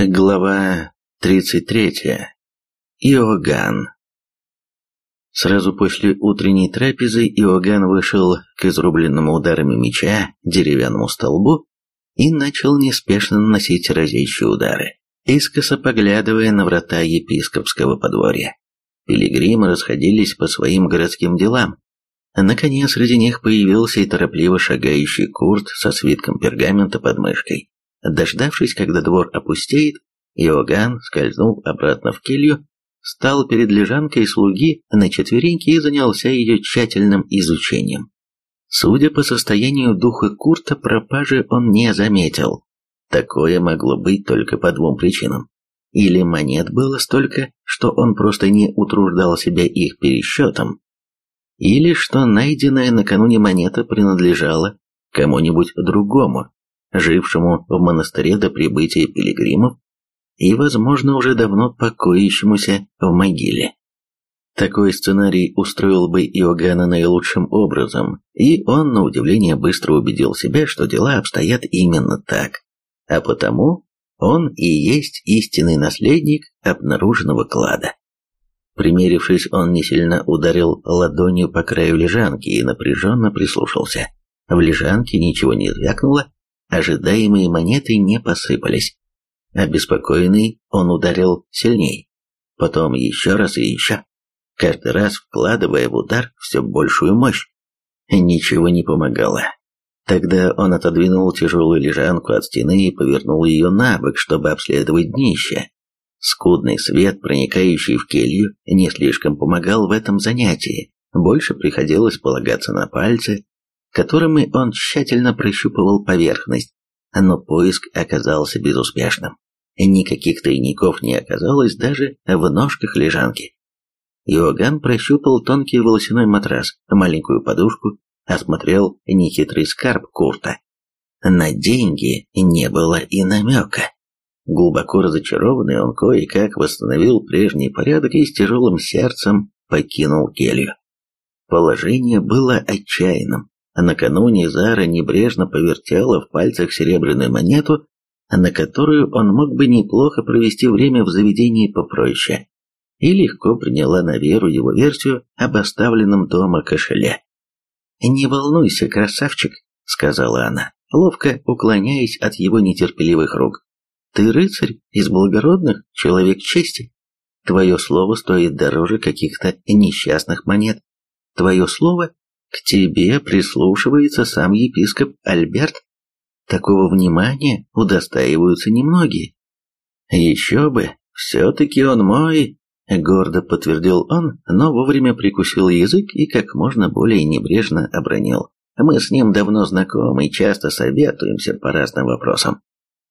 Глава 33. Иоганн. Сразу после утренней трапезы Иоганн вышел к изрубленному ударами меча деревянному столбу и начал неспешно наносить разящие удары, искоса поглядывая на врата епископского подворья. Пилигримы расходились по своим городским делам. Наконец, среди них появился и торопливо шагающий Курт со свитком пергамента под мышкой. Дождавшись, когда двор опустеет, Иоганн скользнул обратно в келью, стал перед лежанкой слуги на четвереньки и занялся ее тщательным изучением. Судя по состоянию духа Курта, пропажи он не заметил. Такое могло быть только по двум причинам. Или монет было столько, что он просто не утруждал себя их пересчетом, или что найденная накануне монета принадлежала кому-нибудь другому, жившему в монастыре до прибытия пилигримов и, возможно, уже давно покоящемуся в могиле. Такой сценарий устроил бы Иоганна наилучшим образом, и он, на удивление, быстро убедил себя, что дела обстоят именно так. А потому он и есть истинный наследник обнаруженного клада. Примерившись, он не сильно ударил ладонью по краю лежанки и напряженно прислушался. В лежанке ничего не звякнуло, Ожидаемые монеты не посыпались. Обеспокоенный, он ударил сильней. Потом еще раз и еще. Каждый раз вкладывая в удар все большую мощь. Ничего не помогало. Тогда он отодвинул тяжелую лежанку от стены и повернул ее на бок, чтобы обследовать днище. Скудный свет, проникающий в келью, не слишком помогал в этом занятии. Больше приходилось полагаться на пальцы, которыми он тщательно прощупывал поверхность, но поиск оказался безуспешным. Никаких тайников не оказалось даже в ножках лежанки. Иоганн прощупал тонкий волосяной матрас, маленькую подушку, осмотрел нехитрый скарб Курта. На деньги не было и намека. Глубоко разочарованный, он кое-как восстановил прежний порядок и с тяжелым сердцем покинул келью. Положение было отчаянным. Накануне Зара небрежно повертела в пальцах серебряную монету, на которую он мог бы неплохо провести время в заведении попроще, и легко приняла на веру его версию об оставленном дома кошеле. «Не волнуйся, красавчик», — сказала она, ловко уклоняясь от его нетерпеливых рук. «Ты рыцарь из благородных, человек чести. Твое слово стоит дороже каких-то несчастных монет. Твое слово к тебе прислушивается сам епископ Альберт. Такого внимания удостаиваются немногие. Еще бы, все-таки он мой, гордо подтвердил он, но вовремя прикусил язык и как можно более небрежно обронил. Мы с ним давно знакомы и часто советуемся по разным вопросам.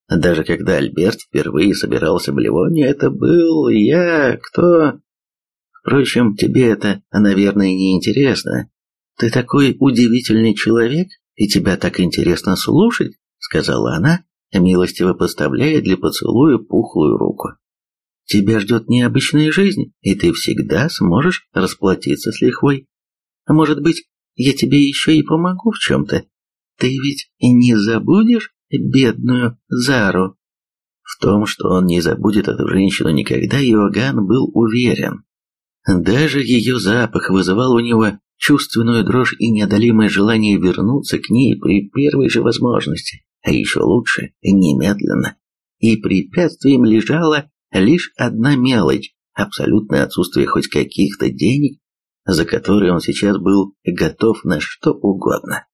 Даже когда Альберт впервые собирался в Ливоне, это был я, кто... Впрочем, тебе это, наверное, не интересно, «Ты такой удивительный человек, и тебя так интересно слушать», — сказала она, милостиво поставляя для поцелуя пухлую руку. «Тебя ждет необычная жизнь, и ты всегда сможешь расплатиться с лихвой. А может быть, я тебе еще и помогу в чем-то? Ты ведь и не забудешь бедную Зару?» В том, что он не забудет эту женщину никогда, Иоганн был уверен. Даже ее запах вызывал у него чувственную дрожь и неодолимое желание вернуться к ней при первой же возможности, а еще лучше, немедленно. И препятствием лежала лишь одна мелочь – абсолютное отсутствие хоть каких-то денег, за которые он сейчас был готов на что угодно.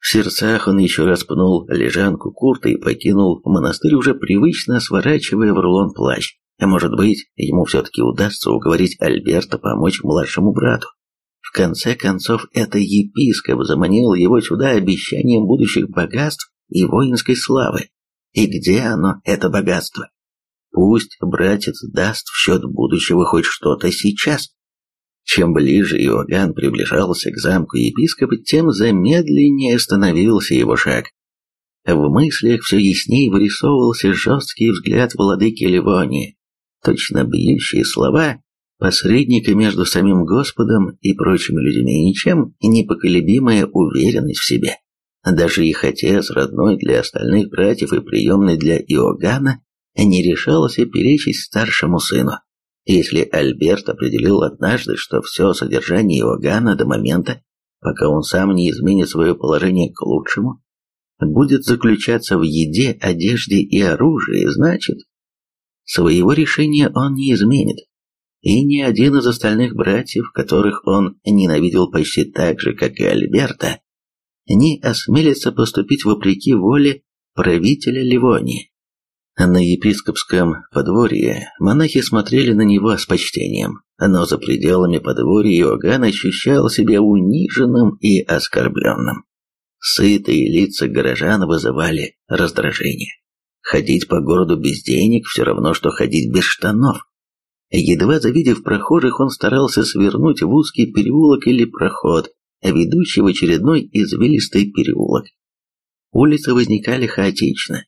В сердцах он еще раз пнул лежанку Курта и покинул монастырь, уже привычно сворачивая в рулон плащ. Может быть, ему все-таки удастся уговорить Альберта помочь младшему брату. Конце концов, это епископ заманил его сюда обещанием будущих богатств и воинской славы. И где оно, это богатство? Пусть братец даст в счет будущего хоть что-то сейчас. Чем ближе Иоганн приближался к замку епископа, тем замедленнее становился его шаг. В мыслях все яснее вырисовывался жесткий взгляд владыки Ливонии, точно бьющие слова посредника между самим Господом и прочими людьми, ничем непоколебимая уверенность в себе. Даже их отец, родной для остальных братьев и приемный для Иоганна, не решался перечить старшему сыну. Если Альберт определил однажды, что все содержание Иоганна до момента, пока он сам не изменит свое положение к лучшему, будет заключаться в еде, одежде и оружии, значит, своего решения он не изменит. И ни один из остальных братьев, которых он ненавидел почти так же, как и Альберта, не осмелится поступить вопреки воле правителя Ливонии. На епископском подворье монахи смотрели на него с почтением, но за пределами подворья Иоганн ощущал себя униженным и оскорбленным. Сытые лица горожан вызывали раздражение. Ходить по городу без денег все равно, что ходить без штанов. Едва завидев прохожих, он старался свернуть в узкий переулок или проход, ведущий в очередной извилистый переулок. Улицы возникали хаотично.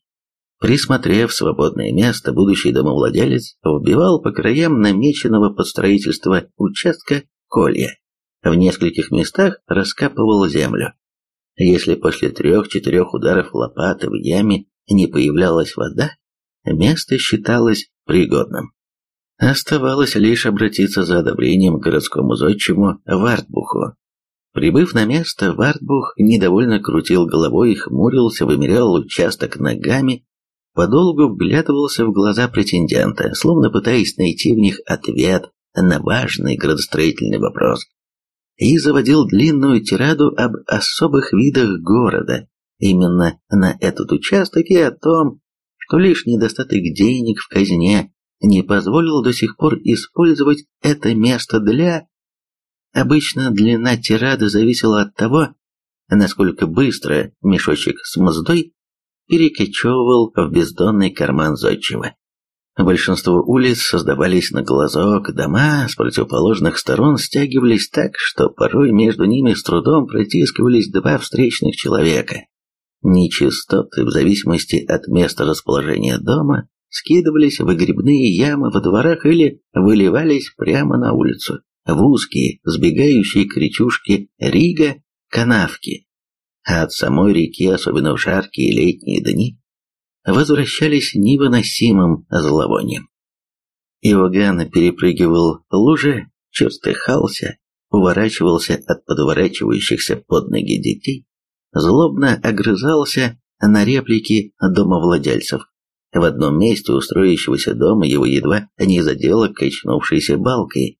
Присмотрев свободное место, будущий домовладелец вбивал по краям намеченного под строительство участка колья. В нескольких местах раскапывал землю. Если после трех-четырех ударов лопаты в яме не появлялась вода, место считалось пригодным. Оставалось лишь обратиться за одобрением к городскому зодчему Вартбуху. Прибыв на место, Вартбух недовольно крутил головой и хмурился, вымерял участок ногами, подолгу вглядывался в глаза претендента, словно пытаясь найти в них ответ на важный градостроительный вопрос и заводил длинную тираду об особых видах города, именно на этот участок и о том, что лишь недостаток денег в казне не позволил до сих пор использовать это место для... Обычно длина тирады зависела от того, насколько быстро мешочек с мздой перекочевывал в бездонный карман зодчего. Большинство улиц создавались на глазок, дома с противоположных сторон стягивались так, что порой между ними с трудом протискивались два встречных человека. Нечистоты, в зависимости от места расположения дома, скидывались в выгребные ямы во дворах или выливались прямо на улицу, в узкие, сбегающие к речушке Рига, канавки. А от самой реки, особенно в жаркие летние дни, возвращались невыносимым зловонием. Иоганн перепрыгивал лужи, чертыхался, уворачивался от подворачивающихся под ноги детей, злобно огрызался на реплики домовладельцев. В одном месте устроившегося дома его едва не задело качнувшейся балкой.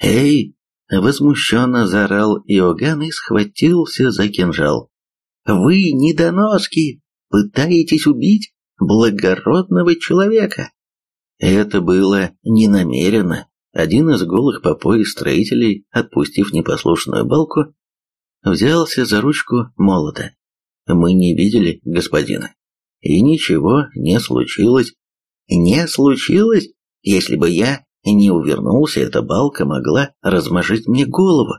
«Эй!» — возмущенно заорал Иоганн и схватился за кинжал. «Вы недоноски! пытаетесь убить благородного человека. Это было не намеренно. Один из голых по пояс строителей, отпустив непослушную балку, взялся за ручку молота. Мы не видели господина. И ничего не случилось. Не случилось? Если бы я не увернулся, эта балка могла размажить мне голову.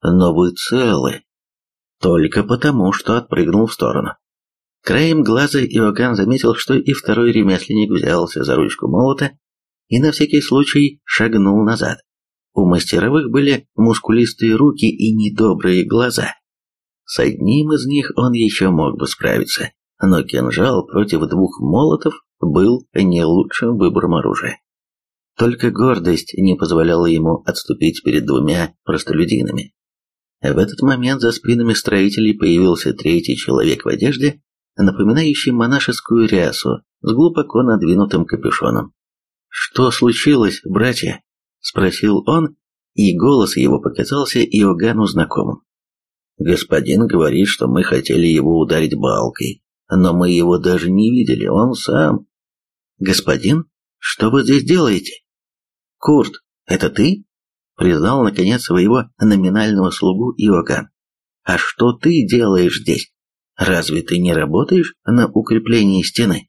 Но вы целы. Только потому, что отпрыгнул в сторону. Краем глаза Иоганн заметил, что и второй ремесленник взялся за ручку молота и на всякий случай шагнул назад. У мастеровых были мускулистые руки и недобрые глаза. С одним из них он еще мог бы справиться, но кинжал против двух молотов был не лучшим выбором оружия. Только гордость не позволяла ему отступить перед двумя простолюдинами. В этот момент за спинами строителей появился третий человек в одежде, напоминающий монашескую рясу с глубоко надвинутым капюшоном. «Что случилось, братья?» – спросил он, и голос его показался Иоганну знакомым. «Господин говорит, что мы хотели его ударить балкой, но мы его даже не видели, он сам...» «Господин, что вы здесь делаете?» «Курт, это ты?» – признал, наконец, своего номинального слугу Иоганн. «А что ты делаешь здесь?» Разве ты не работаешь на укреплении стены?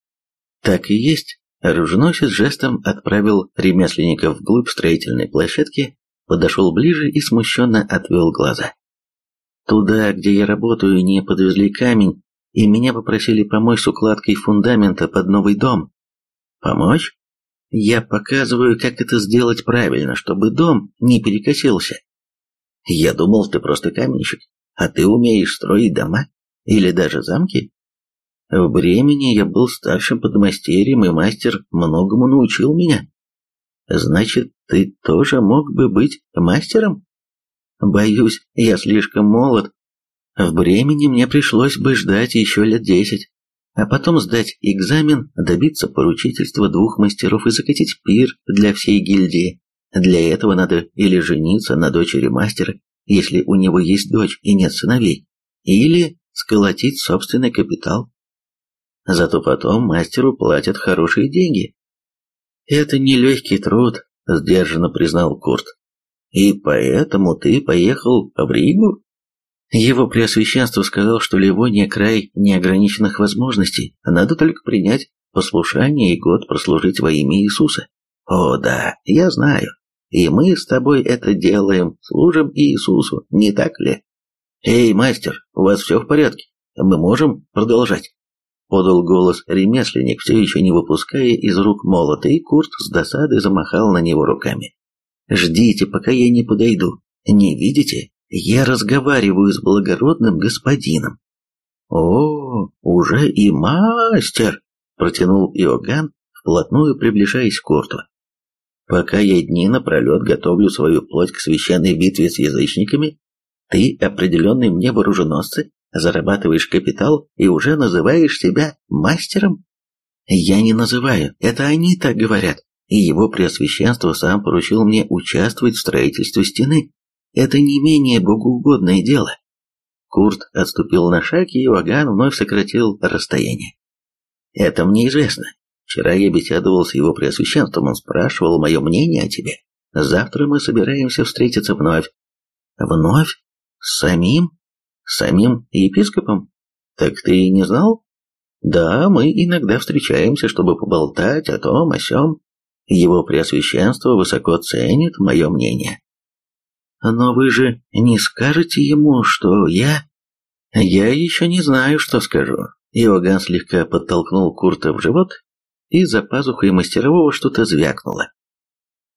Так и есть. Оруженосец жестом отправил ремесленника вглубь строительной площадки, подошел ближе и смущенно отвел глаза. Туда, где я работаю, не подвезли камень, и меня попросили помочь с укладкой фундамента под новый дом. Помочь? Я показываю, как это сделать правильно, чтобы дом не перекосился. Я думал, ты просто каменщик, а ты умеешь строить дома. Или даже замки? В Бремени я был старшим подмастерьем, и мастер многому научил меня. Значит, ты тоже мог бы быть мастером? Боюсь, я слишком молод. В Бремени мне пришлось бы ждать еще лет десять, а потом сдать экзамен, добиться поручительства двух мастеров и закатить пир для всей гильдии. Для этого надо или жениться на дочери мастера, если у него есть дочь и нет сыновей, или сколотить собственный капитал. Зато потом мастеру платят хорошие деньги. Это не легкий труд, сдержанно признал Курт. И поэтому ты поехал в Ригу? Его Преосвященство сказал, что Ливония край неограниченных возможностей, надо только принять послушание и год прослужить во имя Иисуса. О да, я знаю. И мы с тобой это делаем, служим Иисусу, не так ли? Эй, мастер, у вас все в порядке? Мы можем продолжать? Подал голос ремесленник, все еще не выпуская из рук молота, и Курт с досадой замахал на него руками. «Ждите, пока я не подойду. Не видите? Я разговариваю с благородным господином». «О, уже и мастер!» – протянул Иоганн, вплотную приближаясь к Курту. «Пока я дни напролет готовлю свою плоть к священной битве с язычниками, ты, определенный мне вооруженосцы, зарабатываешь капитал и уже называешь себя мастером? Я не называю, это они так говорят, и его преосвященство сам поручил мне участвовать в строительстве стены. Это не менее богоугодное дело. Курт отступил на шаг, и Иоганн вновь сократил расстояние. Это мне известно. Вчера я беседовал с его преосвященством, он спрашивал мое мнение о тебе. Завтра мы собираемся встретиться вновь. Вновь? С самим? С самим епископом? Так ты и не знал? Да, мы иногда встречаемся, чтобы поболтать о том, о сём. Его Преосвященство высоко ценит мое мнение. Но вы же не скажете ему, что я... Я еще не знаю, что скажу. Иоганн слегка подтолкнул Курта в живот, и за пазухой мастерового что-то звякнуло.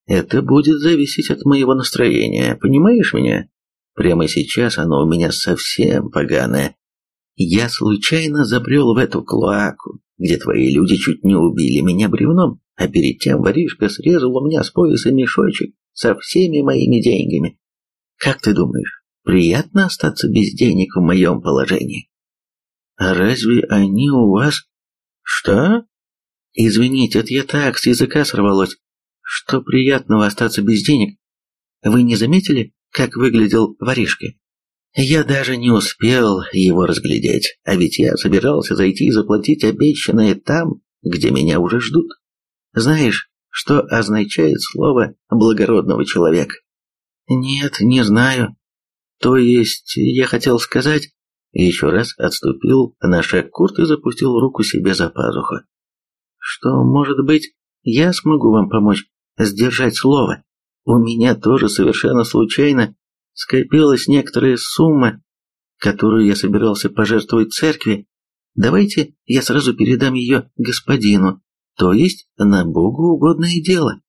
Это будет зависеть от моего настроения, понимаешь меня? Прямо сейчас оно у меня совсем поганое. Я случайно забрел в эту клоаку, где твои люди чуть не убили меня бревном, а перед тем воришка срезал у меня с пояса мешочек со всеми моими деньгами. Как ты думаешь, приятно остаться без денег в моем положении? А разве они у вас... Что? Извините, это я так с языка сорвалось. Что приятного остаться без денег? Вы не заметили, как выглядел воришка. Я даже не успел его разглядеть, а ведь я собирался зайти и заплатить обещанное там, где меня уже ждут. Знаешь, что означает слово «благородного человека»? Нет, не знаю. То есть, я хотел сказать... Еще раз отступил на шаг Курт и запустил руку себе за пазуху. Что, может быть, я смогу вам помочь сдержать слово? У меня тоже совершенно случайно скопилась некоторая сумма, которую я собирался пожертвовать церкви. Давайте я сразу передам ее господину, то есть на Богу угодное дело.